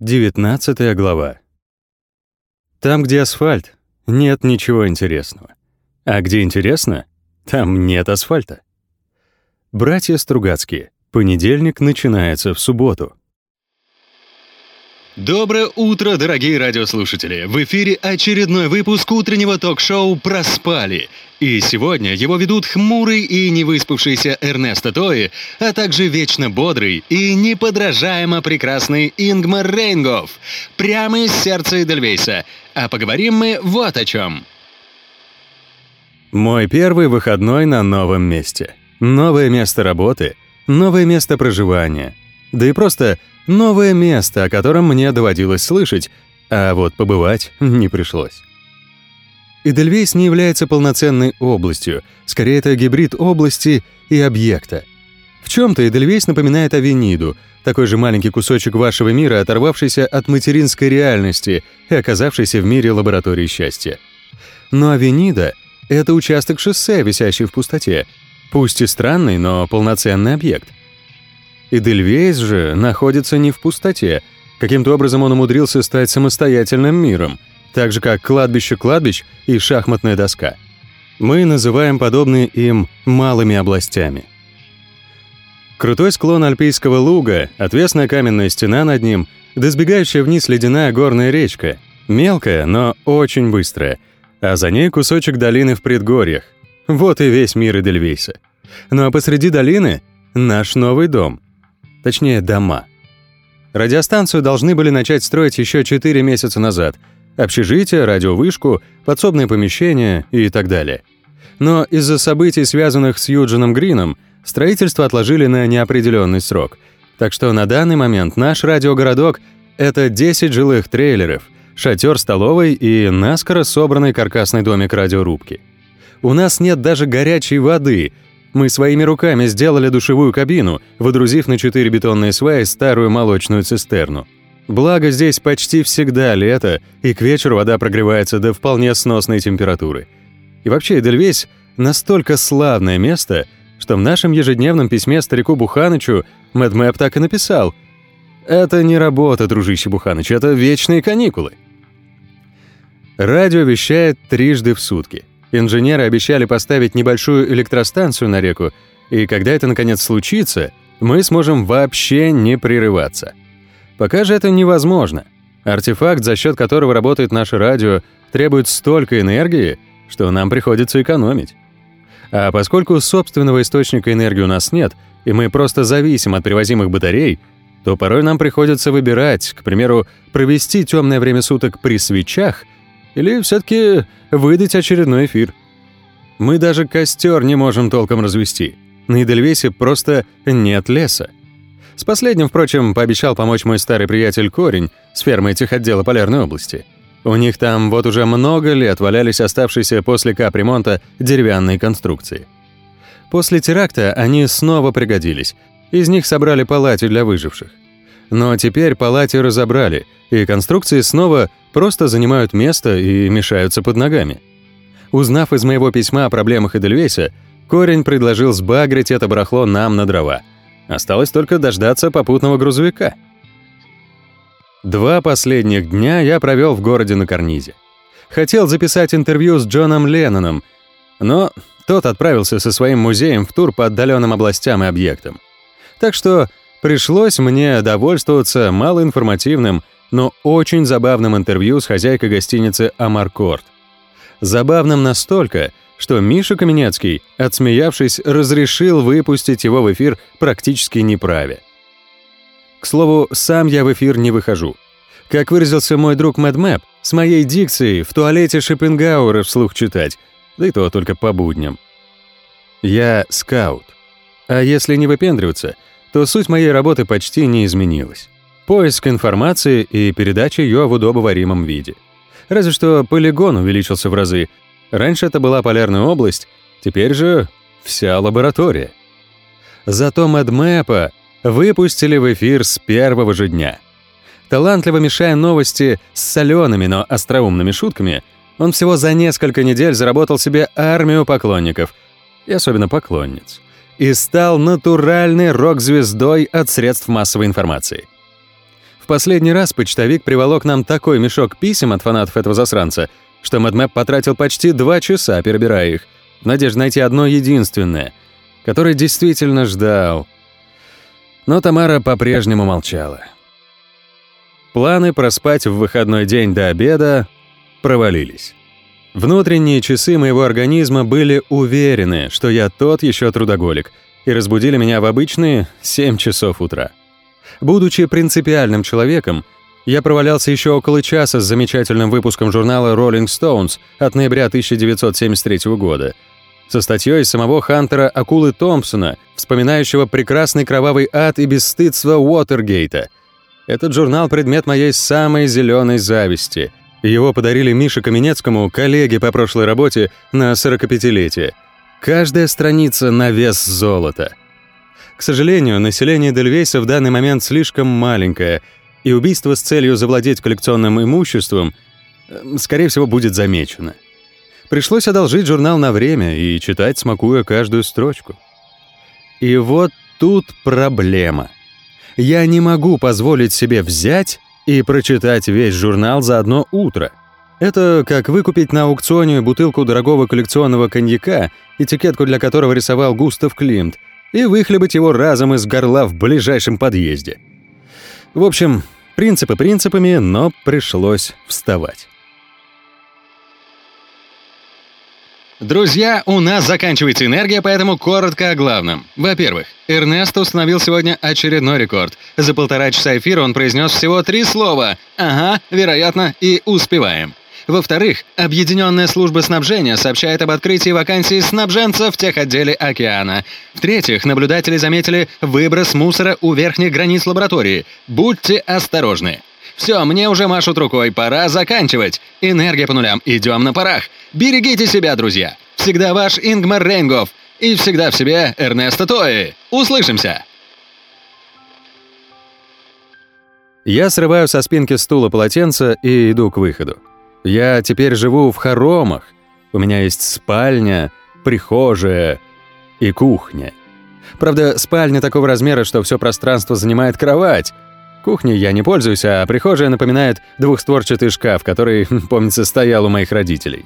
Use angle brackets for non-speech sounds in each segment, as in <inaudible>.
19 глава. Там, где асфальт, нет ничего интересного. А где интересно, там нет асфальта. Братья Стругацкие. Понедельник начинается в субботу. Доброе утро, дорогие радиослушатели! В эфире очередной выпуск утреннего ток-шоу «Проспали». И сегодня его ведут хмурый и невыспавшийся Эрнесто Тои, а также вечно бодрый и неподражаемо прекрасный Ингмар Рейнгов. Прямо из сердца Эдельвейса. А поговорим мы вот о чем. Мой первый выходной на новом месте. Новое место работы, новое место проживания. Да и просто новое место, о котором мне доводилось слышать, а вот побывать не пришлось. Эдельвейс не является полноценной областью, скорее это гибрид области и объекта. В чем-то Эдельвейс напоминает Авениду, такой же маленький кусочек вашего мира, оторвавшийся от материнской реальности и оказавшийся в мире лаборатории счастья. Но Авенида — это участок шоссе, висящий в пустоте, пусть и странный, но полноценный объект — Эдельвейс же находится не в пустоте. Каким-то образом он умудрился стать самостоятельным миром, так же как кладбище кладбищ и шахматная доска. Мы называем подобные им малыми областями. Крутой склон Альпийского луга, отвесная каменная стена над ним, да сбегающая вниз ледяная горная речка. Мелкая, но очень быстрая. А за ней кусочек долины в предгорьях. Вот и весь мир Эдельвейса. Ну а посреди долины — наш новый дом — Точнее, дома. Радиостанцию должны были начать строить еще 4 месяца назад. Общежитие, радиовышку, подсобные помещения и так далее. Но из-за событий, связанных с Юджином Грином, строительство отложили на неопределенный срок. Так что на данный момент наш радиогородок — это 10 жилых трейлеров, шатер столовой и наскоро собранный каркасный домик радиорубки. У нас нет даже горячей воды — мы своими руками сделали душевую кабину, водрузив на четыре бетонные сваи старую молочную цистерну. Благо, здесь почти всегда лето, и к вечеру вода прогревается до вполне сносной температуры. И вообще, Эдельвейс — настолько славное место, что в нашем ежедневном письме старику Буханычу Мэдмэп так и написал «Это не работа, дружище Буханыч, это вечные каникулы». Радио вещает трижды в сутки. Инженеры обещали поставить небольшую электростанцию на реку, и когда это наконец случится, мы сможем вообще не прерываться. Пока же это невозможно. Артефакт, за счет которого работает наше радио, требует столько энергии, что нам приходится экономить. А поскольку собственного источника энергии у нас нет, и мы просто зависим от привозимых батарей, то порой нам приходится выбирать, к примеру, провести темное время суток при свечах или все-таки выдать очередной эфир. Мы даже костер не можем толком развести. На Эдельвейсе просто нет леса. С последним, впрочем, пообещал помочь мой старый приятель Корень с фермой техотдела Полярной области. У них там вот уже много лет валялись оставшиеся после капремонта деревянные конструкции. После теракта они снова пригодились. Из них собрали палати для выживших. Но теперь палати разобрали, и конструкции снова просто занимают место и мешаются под ногами. Узнав из моего письма о проблемах Эдельвейса, Корень предложил сбагрить это барахло нам на дрова. Осталось только дождаться попутного грузовика. Два последних дня я провел в городе на карнизе. Хотел записать интервью с Джоном Ленноном, но тот отправился со своим музеем в тур по отдаленным областям и объектам. Так что пришлось мне довольствоваться малоинформативным, но очень забавным интервью с хозяйкой гостиницы «Амаркорт». Забавным настолько, что Миша Каменецкий, отсмеявшись, разрешил выпустить его в эфир практически неправе. К слову, сам я в эфир не выхожу. Как выразился мой друг Мэдмэп, с моей дикцией в туалете Шопенгауэра вслух читать, да и то только по будням. Я скаут. А если не выпендриваться, то суть моей работы почти не изменилась поиск информации и передача ее в удобоваримом виде. Разве что полигон увеличился в разы. Раньше это была полярная область, теперь же вся лаборатория. Зато Мэдмэпа выпустили в эфир с первого же дня. Талантливо мешая новости с солеными, но остроумными шутками, он всего за несколько недель заработал себе армию поклонников, и особенно поклонниц, и стал натуральной рок-звездой от средств массовой информации последний раз почтовик приволок нам такой мешок писем от фанатов этого засранца, что MadMap потратил почти два часа, перебирая их, в надежде найти одно единственное, которое действительно ждал. Но Тамара по-прежнему молчала. Планы проспать в выходной день до обеда провалились. Внутренние часы моего организма были уверены, что я тот еще трудоголик, и разбудили меня в обычные 7 часов утра. Будучи принципиальным человеком, я провалялся еще около часа с замечательным выпуском журнала Rolling Stones от ноября 1973 года, со статьей самого Хантера Акулы Томпсона, вспоминающего прекрасный кровавый ад и бесстыдство Уотергейта. Этот журнал — предмет моей самой зеленой зависти. Его подарили Мише Каменецкому, коллеге по прошлой работе, на 45-летие. Каждая страница на вес золота. К сожалению, население Дельвейса в данный момент слишком маленькое, и убийство с целью завладеть коллекционным имуществом, э, скорее всего, будет замечено. Пришлось одолжить журнал на время и читать, смакуя каждую строчку. И вот тут проблема. Я не могу позволить себе взять и прочитать весь журнал за одно утро. Это как выкупить на аукционе бутылку дорогого коллекционного коньяка, этикетку для которого рисовал Густав Климт, и выхлебать его разом из горла в ближайшем подъезде. В общем, принципы принципами, но пришлось вставать. Друзья, у нас заканчивается энергия, поэтому коротко о главном. Во-первых, Эрнест установил сегодня очередной рекорд. За полтора часа эфира он произнес всего три слова «Ага», «Вероятно» и «Успеваем». Во-вторых, Объединенная служба снабжения сообщает об открытии вакансии снабженца в техотделе океана. В-третьих, наблюдатели заметили выброс мусора у верхних границ лаборатории. Будьте осторожны. Все, мне уже машут рукой, пора заканчивать. Энергия по нулям, идем на парах. Берегите себя, друзья. Всегда ваш Ингмар Рейнгов. И всегда в себе Эрнесто Тои. Услышимся! Я срываю со спинки стула полотенце и иду к выходу. Я теперь живу в хоромах. У меня есть спальня, прихожая и кухня. Правда, спальня такого размера, что все пространство занимает кровать. Кухней я не пользуюсь, а прихожая напоминает двухстворчатый шкаф, который, <laughs> помнится, стоял у моих родителей.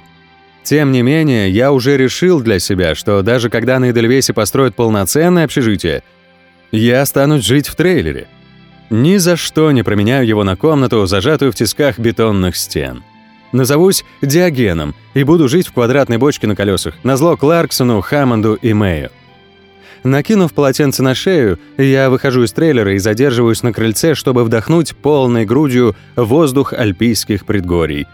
Тем не менее, я уже решил для себя, что даже когда на Эдельвейсе построят полноценное общежитие, я останусь жить в трейлере. Ни за что не променяю его на комнату, зажатую в тисках бетонных стен. Назовусь Диогеном и буду жить в квадратной бочке на колесах, назло Кларксону, Хаммонду и Мэю. Накинув полотенце на шею, я выхожу из трейлера и задерживаюсь на крыльце, чтобы вдохнуть полной грудью воздух альпийских предгорий.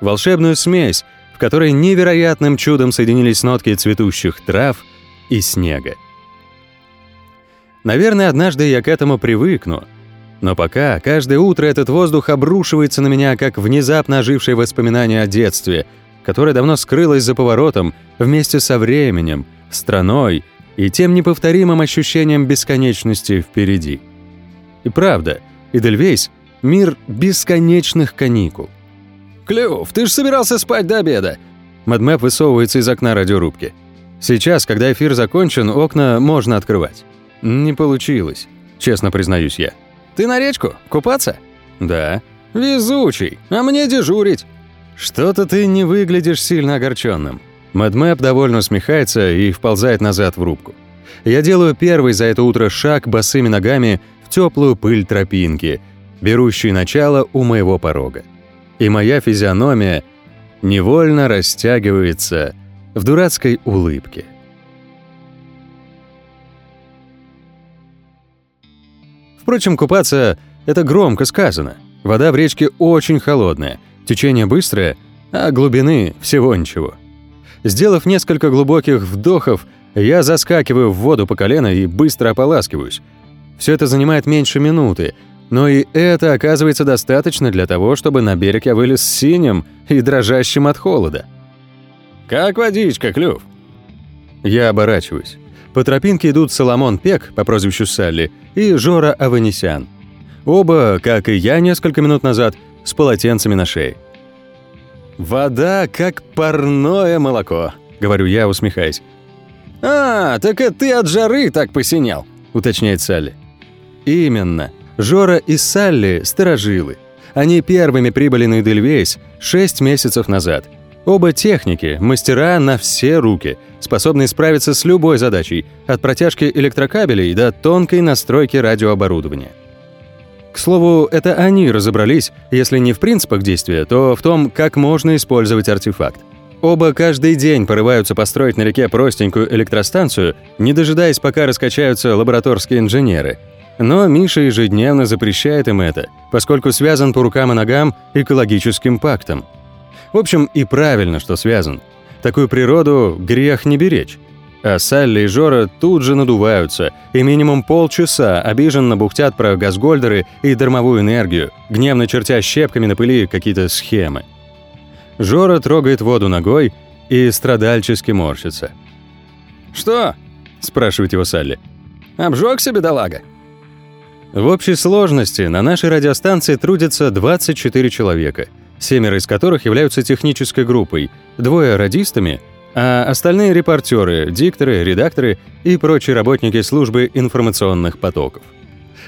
Волшебную смесь, в которой невероятным чудом соединились нотки цветущих трав и снега. Наверное, однажды я к этому привыкну. Но пока каждое утро этот воздух обрушивается на меня, как внезапно ожившее воспоминание о детстве, которое давно скрылось за поворотом вместе со временем, страной и тем неповторимым ощущением бесконечности впереди. И правда, Идельвейс — мир бесконечных каникул. «Клюв, ты ж собирался спать до обеда!» Мадмэп высовывается из окна радиорубки. Сейчас, когда эфир закончен, окна можно открывать. Не получилось, честно признаюсь я. «Ты на речку? Купаться?» «Да». «Везучий, а мне дежурить». «Что-то ты не выглядишь сильно огорченным. Мэдмэп довольно усмехается и вползает назад в рубку. Я делаю первый за это утро шаг босыми ногами в теплую пыль тропинки, берущей начало у моего порога. И моя физиономия невольно растягивается в дурацкой улыбке. Впрочем, купаться — это громко сказано. Вода в речке очень холодная, течение быстрое, а глубины всего ничего. Сделав несколько глубоких вдохов, я заскакиваю в воду по колено и быстро ополаскиваюсь. Все это занимает меньше минуты, но и это оказывается достаточно для того, чтобы на берег я вылез синим и дрожащим от холода. «Как водичка, Клюв?» Я оборачиваюсь. По тропинке идут Соломон Пек по прозвищу Салли и Жора Аванесян. Оба, как и я несколько минут назад, с полотенцами на шее. «Вода, как парное молоко», — говорю я, усмехаясь. «А, так это ты от жары так посинел», — уточняет Салли. «Именно. Жора и Салли – сторожилы. Они первыми прибыли на Эдельвейс 6 месяцев назад. Оба техники, мастера на все руки, способные справиться с любой задачей, от протяжки электрокабелей до тонкой настройки радиооборудования. К слову, это они разобрались, если не в принципах действия, то в том, как можно использовать артефакт. Оба каждый день порываются построить на реке простенькую электростанцию, не дожидаясь, пока раскачаются лабораторские инженеры. Но Миша ежедневно запрещает им это, поскольку связан по рукам и ногам экологическим пактом. В общем, и правильно, что связан. Такую природу грех не беречь. А Салли и Жора тут же надуваются и минимум полчаса обиженно бухтят про газгольдеры и дармовую энергию, гневно чертя щепками на пыли какие-то схемы. Жора трогает воду ногой и страдальчески морщится. «Что?» – спрашивает его Салли. «Обжёгся, бедолага?» В общей сложности на нашей радиостанции трудятся 24 человека, семеро из которых являются технической группой, двое – радистами – а остальные репортеры, дикторы, редакторы и прочие работники службы информационных потоков.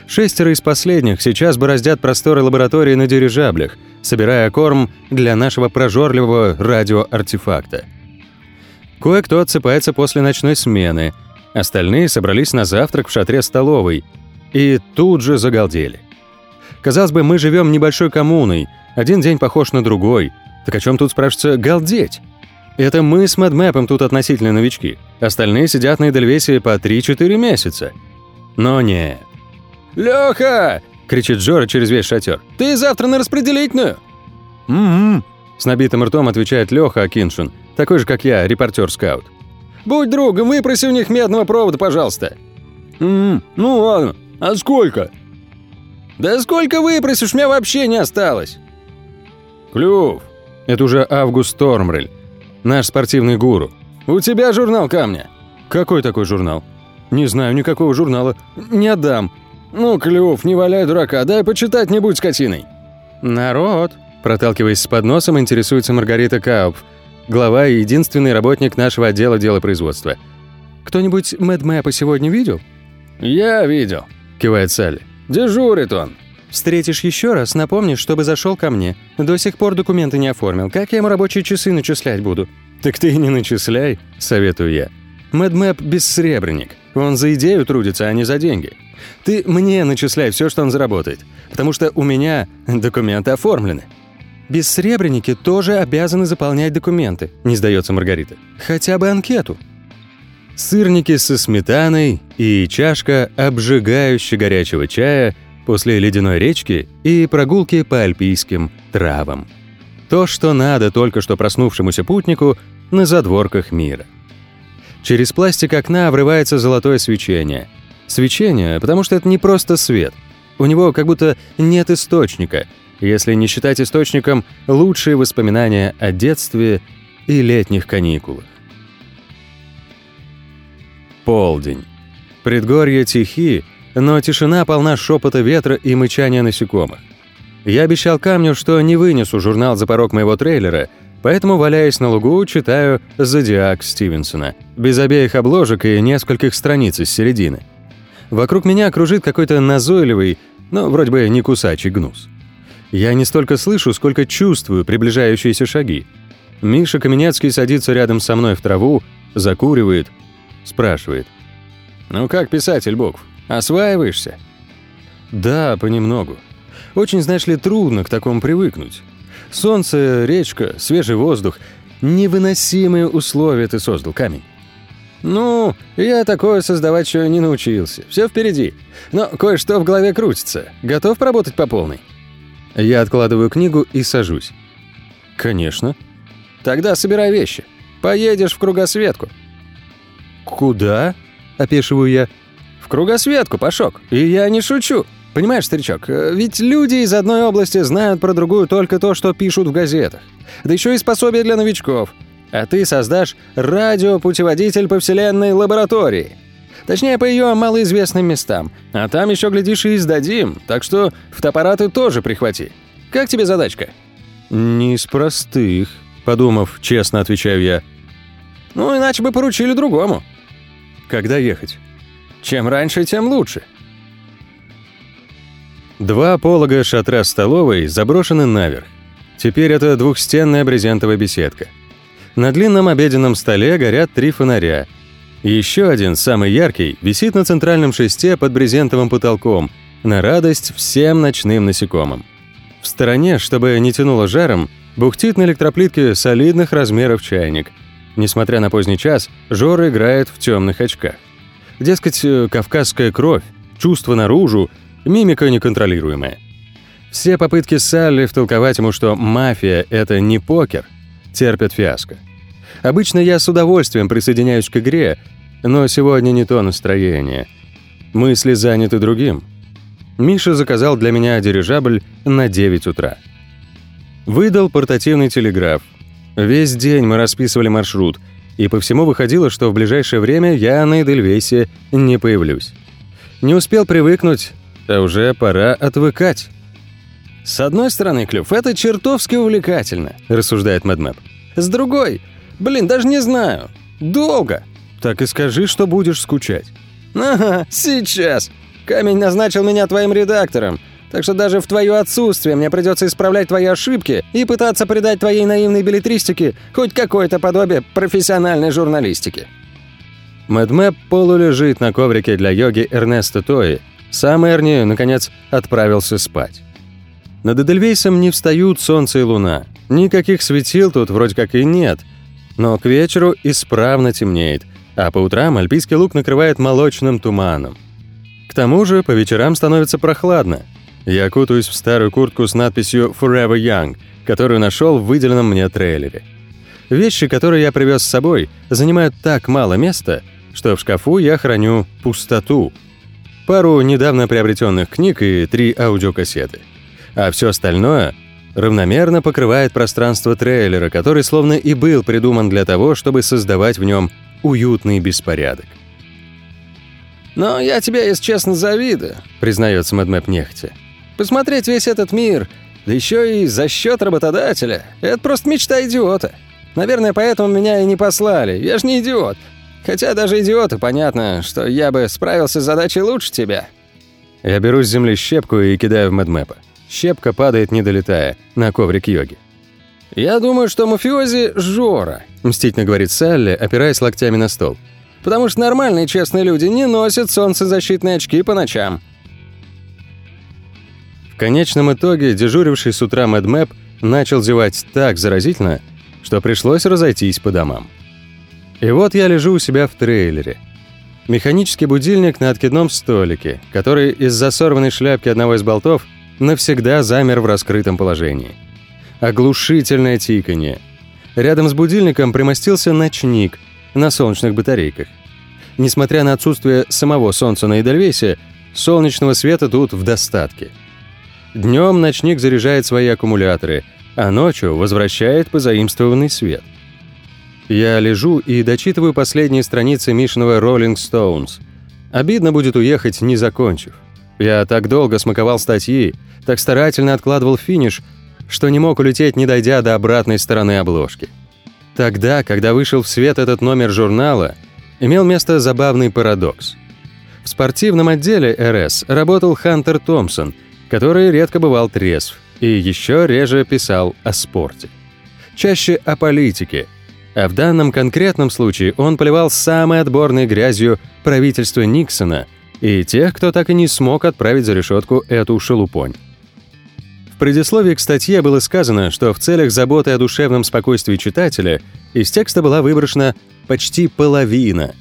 Шестеро из последних сейчас бороздят просторы лаборатории на дирижаблях, собирая корм для нашего прожорливого радиоартефакта. Кое-кто отсыпается после ночной смены, остальные собрались на завтрак в шатре столовой и тут же загалдели. Казалось бы, мы живем небольшой коммуной, один день похож на другой, так о чем тут спрашивается галдеть? Это мы с Мэдмэпом тут относительно новички. Остальные сидят на Эдельвесе по 3-4 месяца. Но нет. «Лёха!» – кричит Джора через весь шатер. «Ты завтра на распределительную?» «Угу», – с набитым ртом отвечает Лёха Акиншин, такой же, как я, репортер-скаут. «Будь другом, выпроси у них медного провода, пожалуйста». «Угу, ну ладно. А сколько?» «Да сколько выпросишь, у меня вообще не осталось». «Клюв». Это уже Август Тормрель, Наш спортивный гуру. У тебя журнал камня. Какой такой журнал? Не знаю никакого журнала. Не отдам. Ну, клюв, не валяй дурака, дай почитать, не будь скотиной. Народ, проталкиваясь с подносом, интересуется Маргарита Кауп, глава и единственный работник нашего отдела делопроизводства. Кто-нибудь Мэдмэпа сегодня видел? Я видел, кивает Салли. Дежурит он. Встретишь еще раз, напомнишь, чтобы зашел ко мне. До сих пор документы не оформил. Как я ему рабочие часы начислять буду? Так ты и не начисляй, советую я. Мэдмэп – бессребренник. Он за идею трудится, а не за деньги. Ты мне начисляй все, что он заработает. Потому что у меня документы оформлены. Бессребренники тоже обязаны заполнять документы, не сдается Маргарита. Хотя бы анкету. Сырники со сметаной и чашка обжигающе горячего чая – после ледяной речки и прогулки по альпийским травам. То, что надо только что проснувшемуся путнику на задворках мира. Через пластик окна врывается золотое свечение. Свечение, потому что это не просто свет. У него как будто нет источника, если не считать источником лучшие воспоминания о детстве и летних каникулах. Полдень. Предгорье Тихи но тишина полна шепота ветра и мычания насекомых. Я обещал камню, что не вынесу журнал за порог моего трейлера, поэтому, валяясь на лугу, читаю «Зодиак» Стивенсона, без обеих обложек и нескольких страниц из середины. Вокруг меня кружит какой-то назойливый, но вроде бы не кусачий гнус. Я не столько слышу, сколько чувствую приближающиеся шаги. Миша Каменецкий садится рядом со мной в траву, закуривает, спрашивает. «Ну как писатель букв? Осваиваешься? Да, понемногу. Очень, знаешь ли, трудно к такому привыкнуть. Солнце, речка, свежий воздух. Невыносимые условия ты создал, камень. Ну, я такое создавать еще не научился. Все впереди. Но кое-что в голове крутится. Готов поработать по полной? Я откладываю книгу и сажусь. Конечно. Тогда собирай вещи. Поедешь в кругосветку. Куда? Опешиваю я. В кругосветку, Пашок. И я не шучу. Понимаешь, старичок, э, ведь люди из одной области знают про другую только то, что пишут в газетах. Да еще и пособие для новичков. А ты создашь радиопутеводитель по вселенной лаборатории. Точнее, по ее малоизвестным местам. А там еще, глядишь, и издадим. Так что фотоаппараты тоже прихвати. Как тебе задачка? Не из простых, подумав, честно отвечаю я. Ну, иначе бы поручили другому. Когда ехать? Чем раньше, тем лучше. Два полога шатра столовой заброшены наверх. Теперь это двухстенная брезентовая беседка. На длинном обеденном столе горят три фонаря. Еще один, самый яркий, висит на центральном шесте под брезентовым потолком, на радость всем ночным насекомым. В стороне, чтобы не тянуло жаром, бухтит на электроплитке солидных размеров чайник. Несмотря на поздний час, Жора играет в темных очках. Дескать, э, кавказская кровь, чувство наружу, мимика неконтролируемая. Все попытки Салли втолковать ему, что мафия — это не покер, терпят фиаско. Обычно я с удовольствием присоединяюсь к игре, но сегодня не то настроение. Мысли заняты другим. Миша заказал для меня дирижабль на 9 утра. Выдал портативный телеграф. Весь день мы расписывали маршрут, и по всему выходило, что в ближайшее время я на Эдельвейсе не появлюсь. Не успел привыкнуть, а уже пора отвыкать. «С одной стороны, Клюв, это чертовски увлекательно», — рассуждает Мэдмэп. «С другой, блин, даже не знаю. Долго». «Так и скажи, что будешь скучать». «Ага, сейчас. Камень назначил меня твоим редактором, так что даже в твое отсутствие мне придется исправлять твои ошибки и пытаться придать твоей наивной билетристике хоть какое-то подобие профессиональной журналистики». Мэдмэп полулежит на коврике для йоги Эрнеста Тои. Сам Эрни, наконец, отправился спать. Над Эдельвейсом не встают солнце и луна. Никаких светил тут вроде как и нет. Но к вечеру исправно темнеет, а по утрам альпийский луг накрывает молочным туманом. К тому же по вечерам становится прохладно. Я окутаюсь в старую куртку с надписью «Forever Young», которую нашел в выделенном мне трейлере. Вещи, которые я привез с собой, занимают так мало места, что в шкафу я храню пустоту. Пару недавно приобретенных книг и три аудиокассеты. А все остальное равномерно покрывает пространство трейлера, который словно и был придуман для того, чтобы создавать в нем уютный беспорядок. «Но я тебя, если честно, завидую», — признается Мэдмэп нехотя. «Посмотреть весь этот мир, да еще и за счет работодателя, это просто мечта идиота. Наверное, поэтому меня и не послали, я же не идиот. Хотя даже идиоту понятно, что я бы справился с задачей лучше тебя». Я беру с земли щепку и кидаю в Мэдмэпа. Щепка падает, не долетая, на коврик йоги. «Я думаю, что мафиози – Жора», – мстительно говорит Салли, опираясь локтями на стол. «Потому что нормальные честные люди не носят солнцезащитные очки по ночам». В конечном итоге дежуривший с утра Мэдмэп начал зевать так заразительно, что пришлось разойтись по домам. И вот я лежу у себя в трейлере. Механический будильник на откидном столике, который из-за сорванной шляпки одного из болтов навсегда замер в раскрытом положении. Оглушительное тиканье. Рядом с будильником примостился ночник на солнечных батарейках. Несмотря на отсутствие самого солнца на Эдельвейсе, солнечного света тут в достатке. Днем ночник заряжает свои аккумуляторы, а ночью возвращает позаимствованный свет. Я лежу и дочитываю последние страницы Мишиного Rolling Stones. Обидно будет уехать, не закончив. Я так долго смаковал статьи, так старательно откладывал финиш, что не мог улететь, не дойдя до обратной стороны обложки. Тогда, когда вышел в свет этот номер журнала, имел место забавный парадокс. В спортивном отделе РС работал Хантер Томпсон, который редко бывал трезв и еще реже писал о спорте. Чаще о политике, а в данном конкретном случае он поливал самой отборной грязью правительство Никсона и тех, кто так и не смог отправить за решетку эту шелупонь. В предисловии к статье было сказано, что в целях заботы о душевном спокойствии читателя из текста была выброшена почти половина.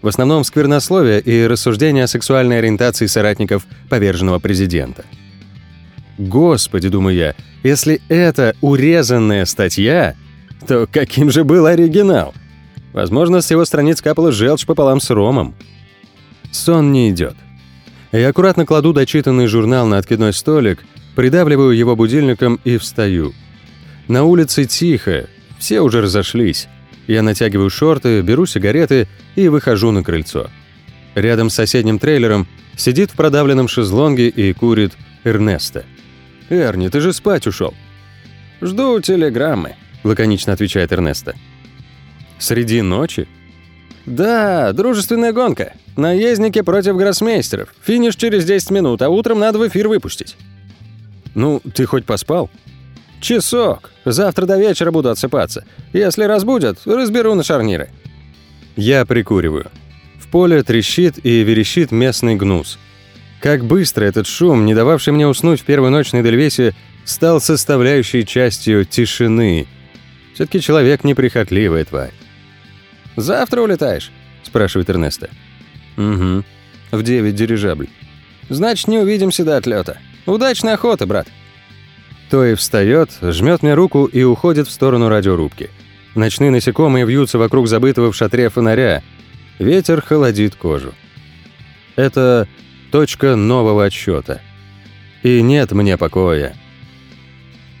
В основном сквернословие и рассуждения о сексуальной ориентации соратников поверженного президента. Господи, думаю я, если это урезанная статья, то каким же был оригинал? Возможно, с его страниц капала желчь пополам с ромом. Сон не идет. Я аккуратно кладу дочитанный журнал на откидной столик Придавливаю его будильником и встаю. На улице тихо, все уже разошлись. Я натягиваю шорты, беру сигареты и выхожу на крыльцо. Рядом с соседним трейлером сидит в продавленном шезлонге и курит Эрнеста. «Эрни, ты же спать ушел. «Жду телеграммы», — лаконично отвечает Эрнеста. «Среди ночи?» «Да, дружественная гонка. Наездники против гроссмейстеров. Финиш через 10 минут, а утром надо в эфир выпустить». Ну, ты хоть поспал? Часок. Завтра до вечера буду отсыпаться. Если разбудят, разберу на шарниры. Я прикуриваю. В поле трещит и верещит местный гнус. Как быстро этот шум, не дававший мне уснуть в первую ночь на Эдельвейсе, стал составляющей частью тишины. Все-таки человек неприхотливая тварь. «Завтра улетаешь?» – спрашивает Эрнеста. «Угу. В девять дирижабль». «Значит, не увидимся до отлета. Удачной охоты, брат». Той встает, жмет мне руку и уходит в сторону радиорубки. Ночные насекомые вьются вокруг забытого в шатре фонаря. Ветер холодит кожу. Это точка нового отсчета. И нет мне покоя.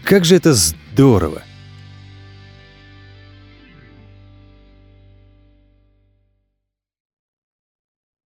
Как же это здорово!